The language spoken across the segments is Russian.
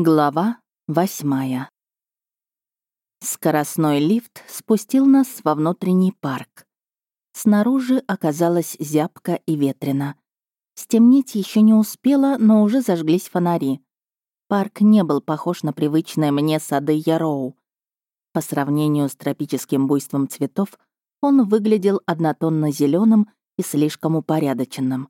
Глава восьмая. Скоростной лифт спустил нас во внутренний парк. Снаружи оказалось зябко и ветрено. Стемнеть еще не успело, но уже зажглись фонари. Парк не был похож на привычные мне сады Яроу. По сравнению с тропическим буйством цветов, он выглядел однотонно зеленым и слишком упорядоченным.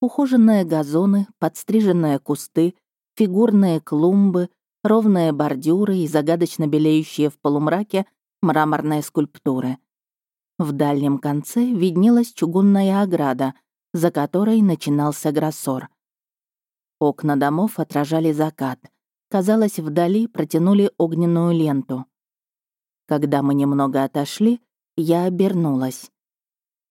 Ухоженные газоны, подстриженные кусты — фигурные клумбы, ровные бордюры и загадочно белеющие в полумраке мраморные скульптуры. В дальнем конце виднелась чугунная ограда, за которой начинался гроссор. Окна домов отражали закат. Казалось, вдали протянули огненную ленту. Когда мы немного отошли, я обернулась.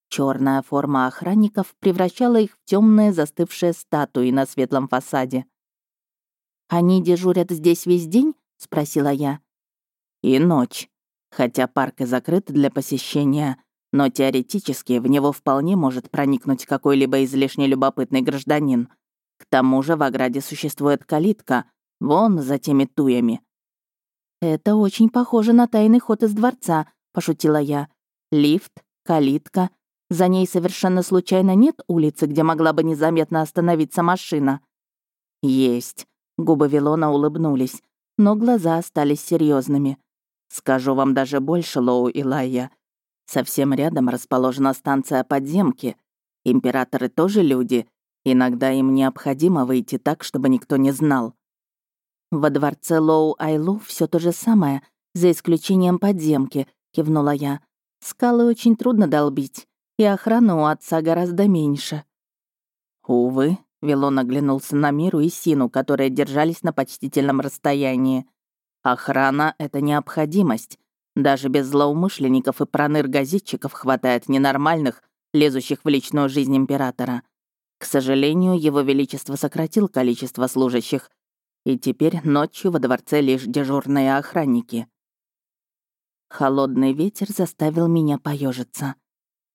Черная форма охранников превращала их в темные застывшие статуи на светлом фасаде. «Они дежурят здесь весь день?» — спросила я. «И ночь. Хотя парк и закрыт для посещения, но теоретически в него вполне может проникнуть какой-либо излишне любопытный гражданин. К тому же в ограде существует калитка, вон за теми туями». «Это очень похоже на тайный ход из дворца», — пошутила я. «Лифт, калитка. За ней совершенно случайно нет улицы, где могла бы незаметно остановиться машина?» «Есть. Губы Вилона улыбнулись, но глаза остались серьезными. «Скажу вам даже больше, Лоу и Лайя. Совсем рядом расположена станция подземки. Императоры тоже люди. Иногда им необходимо выйти так, чтобы никто не знал». «Во дворце Лоу Айлу все то же самое, за исключением подземки», — кивнула я. «Скалы очень трудно долбить, и охраны у отца гораздо меньше». «Увы», Вилон оглянулся на Миру и Сину, которые держались на почтительном расстоянии. «Охрана — это необходимость. Даже без злоумышленников и проныр-газетчиков хватает ненормальных, лезущих в личную жизнь императора. К сожалению, его величество сократил количество служащих, и теперь ночью во дворце лишь дежурные охранники». Холодный ветер заставил меня поежиться.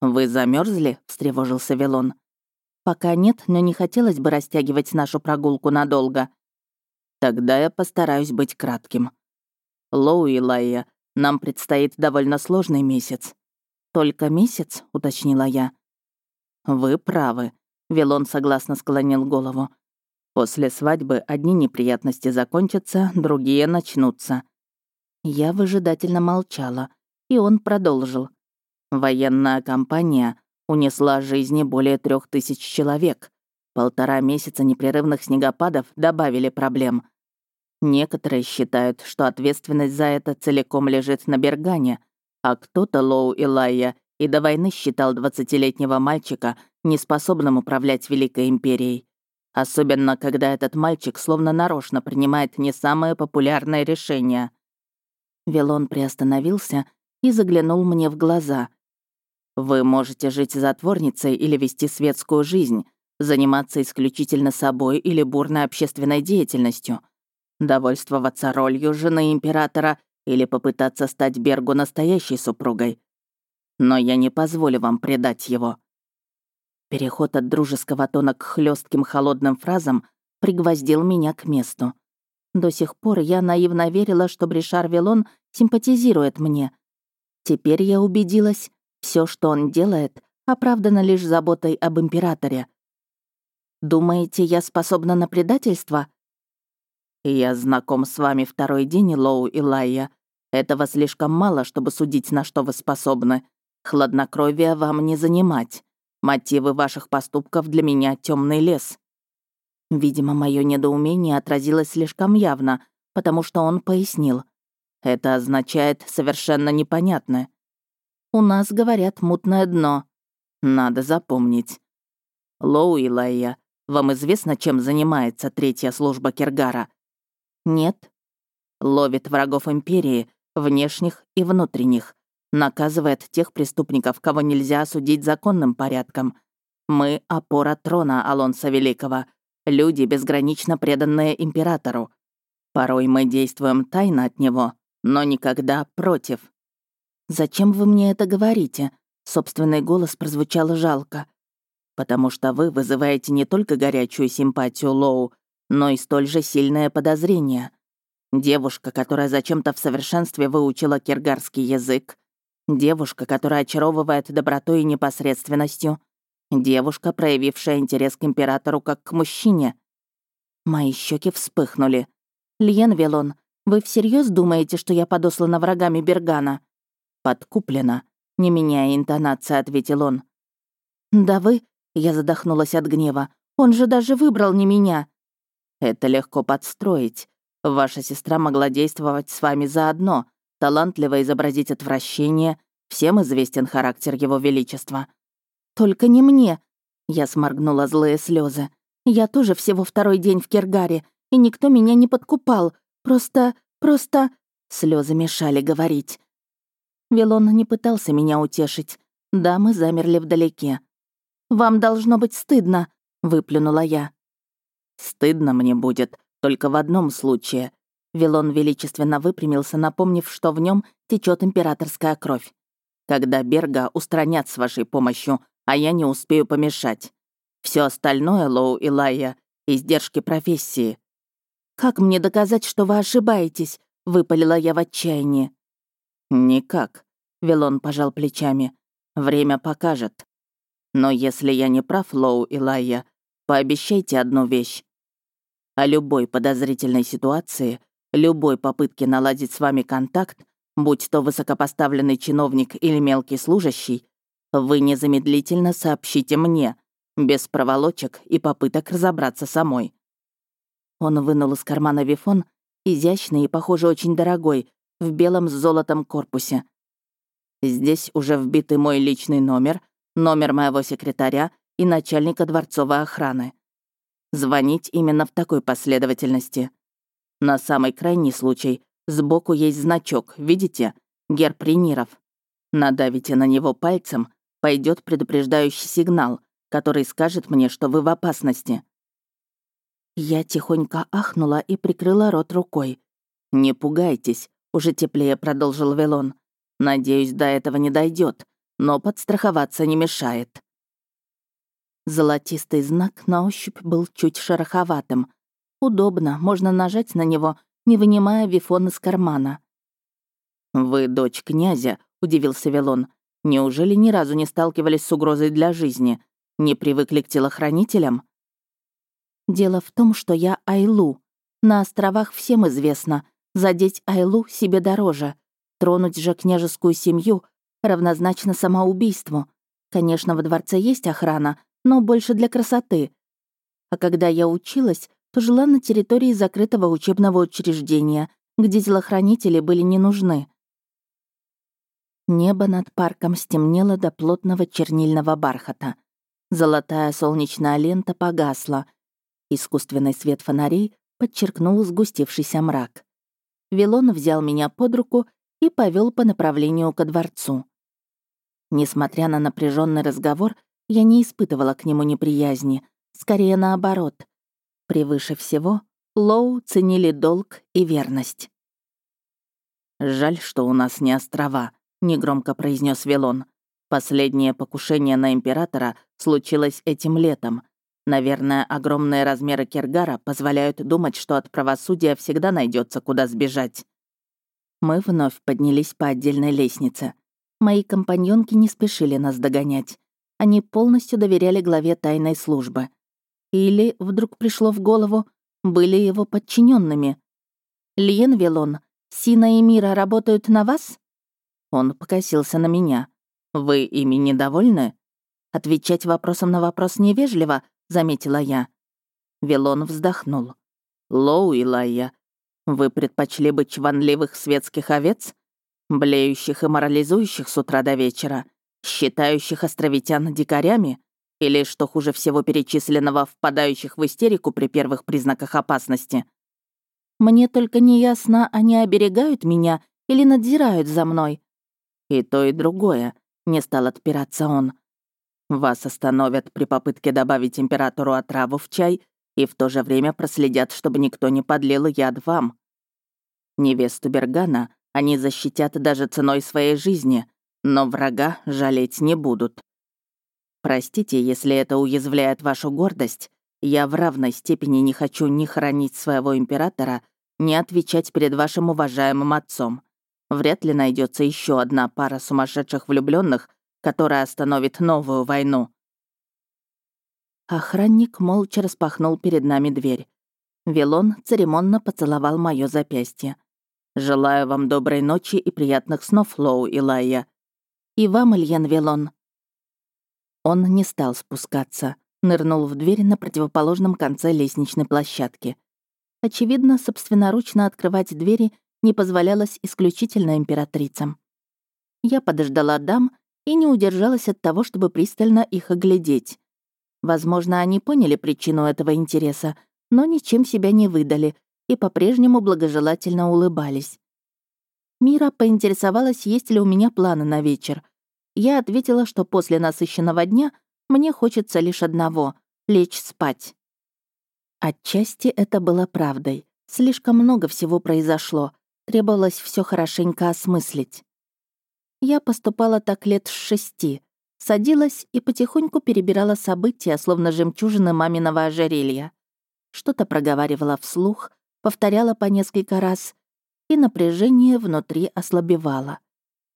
«Вы замерзли? встревожился Вилон. Пока нет, но не хотелось бы растягивать нашу прогулку надолго. Тогда я постараюсь быть кратким. Лоу и Лайя, нам предстоит довольно сложный месяц. Только месяц, уточнила я. Вы правы. Вилон согласно склонил голову. После свадьбы одни неприятности закончатся, другие начнутся. Я выжидательно молчала, и он продолжил. Военная кампания унесла жизни более трех тысяч человек. Полтора месяца непрерывных снегопадов добавили проблем. Некоторые считают, что ответственность за это целиком лежит на Бергане, а кто-то, Лоу и Лайя, и до войны считал 20-летнего мальчика неспособным управлять Великой Империей. Особенно, когда этот мальчик словно нарочно принимает не самые популярные решения. Вилон приостановился и заглянул мне в глаза — вы можете жить затворницей или вести светскую жизнь, заниматься исключительно собой или бурной общественной деятельностью, довольствоваться ролью жены императора или попытаться стать Бергу настоящей супругой. Но я не позволю вам предать его». Переход от дружеского тона к хлестким холодным фразам пригвоздил меня к месту. До сих пор я наивно верила, что Бришар Вилон симпатизирует мне. Теперь я убедилась, все, что он делает, оправдано лишь заботой об императоре. Думаете, я способна на предательство? Я знаком с вами второй день, Лоу и Лайя. Этого слишком мало, чтобы судить, на что вы способны. Хладнокровие вам не занимать. Мотивы ваших поступков для меня темный лес. Видимо, мое недоумение отразилось слишком явно, потому что он пояснил. Это означает совершенно непонятное. У нас, говорят, мутное дно. Надо запомнить. Лоу и Лайя, вам известно, чем занимается третья служба Киргара? Нет. Ловит врагов Империи, внешних и внутренних. Наказывает тех преступников, кого нельзя осудить законным порядком. Мы — опора трона Алонса Великого, люди, безгранично преданные императору. Порой мы действуем тайно от него, но никогда против. «Зачем вы мне это говорите?» Собственный голос прозвучал жалко. «Потому что вы вызываете не только горячую симпатию Лоу, но и столь же сильное подозрение. Девушка, которая зачем-то в совершенстве выучила киргарский язык. Девушка, которая очаровывает добротой и непосредственностью. Девушка, проявившая интерес к императору как к мужчине. Мои щеки вспыхнули. «Льен Велон, вы всерьез думаете, что я подослана врагами Бергана?» «Подкуплена», — не меняя интонации, ответил он. «Да вы...» — я задохнулась от гнева. «Он же даже выбрал не меня». «Это легко подстроить. Ваша сестра могла действовать с вами заодно, талантливо изобразить отвращение. Всем известен характер его величества». «Только не мне!» Я сморгнула злые слезы. «Я тоже всего второй день в Кергаре, и никто меня не подкупал. Просто... просто...» Слезы мешали говорить. Вилон не пытался меня утешить. Да, мы замерли вдалеке. «Вам должно быть стыдно», — выплюнула я. «Стыдно мне будет, только в одном случае». Вилон величественно выпрямился, напомнив, что в нем течет императорская кровь. «Когда Берга устранят с вашей помощью, а я не успею помешать. Все остальное, Лоу и Лайя, издержки профессии. «Как мне доказать, что вы ошибаетесь?» — выпалила я в отчаянии. «Никак», — Вилон пожал плечами. «Время покажет. Но если я не прав, Лоу и Лайя, пообещайте одну вещь. О любой подозрительной ситуации, любой попытке наладить с вами контакт, будь то высокопоставленный чиновник или мелкий служащий, вы незамедлительно сообщите мне, без проволочек и попыток разобраться самой. Он вынул из кармана вифон, изящный и, похоже, очень дорогой, в белом с золотом корпусе. Здесь уже вбитый мой личный номер, номер моего секретаря и начальника дворцовой охраны. Звонить именно в такой последовательности. На самый крайний случай сбоку есть значок, видите? Герб Рениров. Надавите на него пальцем, пойдет предупреждающий сигнал, который скажет мне, что вы в опасности. Я тихонько ахнула и прикрыла рот рукой. «Не пугайтесь», — уже теплее продолжил Велон. «Надеюсь, до этого не дойдет, но подстраховаться не мешает». Золотистый знак на ощупь был чуть шероховатым. Удобно, можно нажать на него, не вынимая вифон из кармана. «Вы дочь князя», — удивился Велон. Неужели ни разу не сталкивались с угрозой для жизни? Не привыкли к телохранителям? Дело в том, что я Айлу. На островах всем известно. Задеть Айлу себе дороже. Тронуть же княжескую семью равнозначно самоубийству. Конечно, во дворце есть охрана, но больше для красоты. А когда я училась, то жила на территории закрытого учебного учреждения, где телохранители были не нужны. Небо над парком стемнело до плотного чернильного бархата. Золотая солнечная лента погасла. Искусственный свет фонарей подчеркнул сгустившийся мрак. Вилон взял меня под руку и повел по направлению ко дворцу. Несмотря на напряженный разговор, я не испытывала к нему неприязни, скорее наоборот. Превыше всего, Лоу ценили долг и верность. «Жаль, что у нас не острова», негромко произнес Велон. Последнее покушение на императора случилось этим летом. Наверное, огромные размеры Кергара позволяют думать, что от правосудия всегда найдется куда сбежать. Мы вновь поднялись по отдельной лестнице. Мои компаньонки не спешили нас догонять. Они полностью доверяли главе тайной службы. Или, вдруг пришло в голову, были его подчиненными. «Лиен Велон, Сина и Мира работают на вас?» Он покосился на меня. «Вы ими недовольны?» «Отвечать вопросом на вопрос невежливо», — заметила я. Вилон вздохнул. «Лоу и Лайя, вы предпочли бы чванливых светских овец? Блеющих и морализующих с утра до вечера? Считающих островитян дикарями? Или, что хуже всего перечисленного, впадающих в истерику при первых признаках опасности?» «Мне только не ясно, они оберегают меня или надзирают за мной?» «И то, и другое», — не стал отпираться он. «Вас остановят при попытке добавить императору отраву в чай и в то же время проследят, чтобы никто не подлил яд вам. Невесту Бергана они защитят даже ценой своей жизни, но врага жалеть не будут. Простите, если это уязвляет вашу гордость, Я в равной степени не хочу ни хоронить своего императора, ни отвечать перед вашим уважаемым отцом. Вряд ли найдется еще одна пара сумасшедших влюбленных, которая остановит новую войну. Охранник молча распахнул перед нами дверь. Вилон церемонно поцеловал мое запястье. «Желаю вам доброй ночи и приятных снов, Лоу и Лайя. И вам, Ильен Вилон». Он не стал спускаться, нырнул в дверь на противоположном конце лестничной площадки. Очевидно, собственноручно открывать двери не позволялось исключительно императрицам. Я подождала дам и не удержалась от того, чтобы пристально их оглядеть. Возможно, они поняли причину этого интереса, но ничем себя не выдали и по-прежнему благожелательно улыбались. Мира поинтересовалась, есть ли у меня планы на вечер. Я ответила, что после насыщенного дня мне хочется лишь одного — лечь спать. Отчасти это было правдой. Слишком много всего произошло. Требовалось все хорошенько осмыслить. Я поступала так лет с шести, Садилась и потихоньку перебирала события, словно жемчужины маминого ожерелья. Что-то проговаривала вслух, повторяла по несколько раз, и напряжение внутри ослабевало.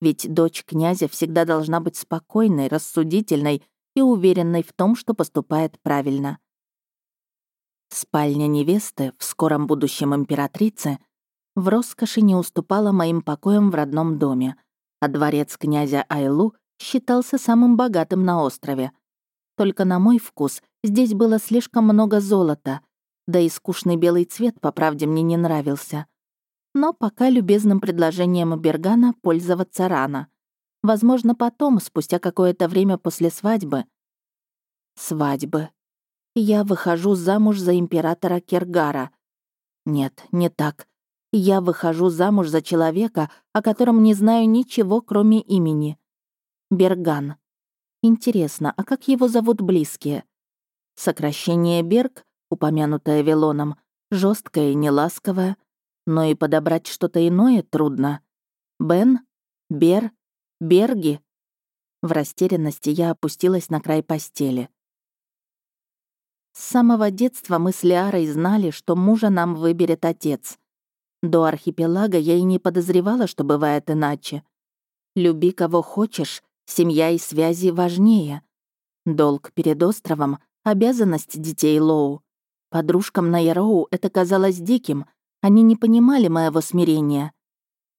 Ведь дочь князя всегда должна быть спокойной, рассудительной и уверенной в том, что поступает правильно. Спальня невесты, в скором будущем императрицы, в роскоши не уступала моим покоям в родном доме, а дворец князя Айлу считался самым богатым на острове. Только на мой вкус здесь было слишком много золота, да и скучный белый цвет, по правде, мне не нравился. Но пока любезным предложением Бергана пользоваться рано. Возможно, потом, спустя какое-то время после свадьбы. Свадьбы. Я выхожу замуж за императора Кергара. Нет, не так. Я выхожу замуж за человека, о котором не знаю ничего, кроме имени. Берган. Интересно, а как его зовут близкие? Сокращение Берг, упомянутое Велоном, жесткое и неласковое, но и подобрать что-то иное трудно. Бен? Бер? Берги? В растерянности я опустилась на край постели. С самого детства мы с Лиарой знали, что мужа нам выберет отец. До архипелага я и не подозревала, что бывает иначе. Люби кого хочешь, Семья и связи важнее. Долг перед островом — обязанность детей Лоу. Подружкам на Яроу это казалось диким. Они не понимали моего смирения.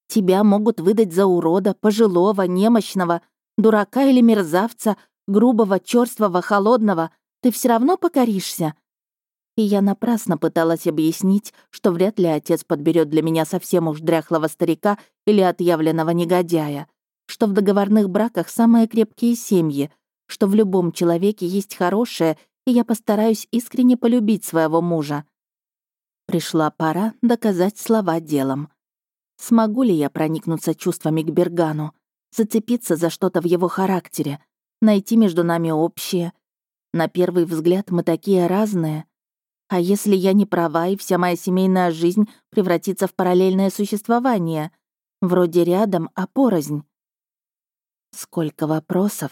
Тебя могут выдать за урода, пожилого, немощного, дурака или мерзавца, грубого, черствого, холодного. Ты все равно покоришься. И я напрасно пыталась объяснить, что вряд ли отец подберет для меня совсем уж дряхлого старика или отъявленного негодяя что в договорных браках самые крепкие семьи, что в любом человеке есть хорошее, и я постараюсь искренне полюбить своего мужа. Пришла пора доказать слова делом. Смогу ли я проникнуться чувствами к Бергану, зацепиться за что-то в его характере, найти между нами общее? На первый взгляд мы такие разные. А если я не права, и вся моя семейная жизнь превратится в параллельное существование? Вроде рядом, а порознь. Сколько вопросов,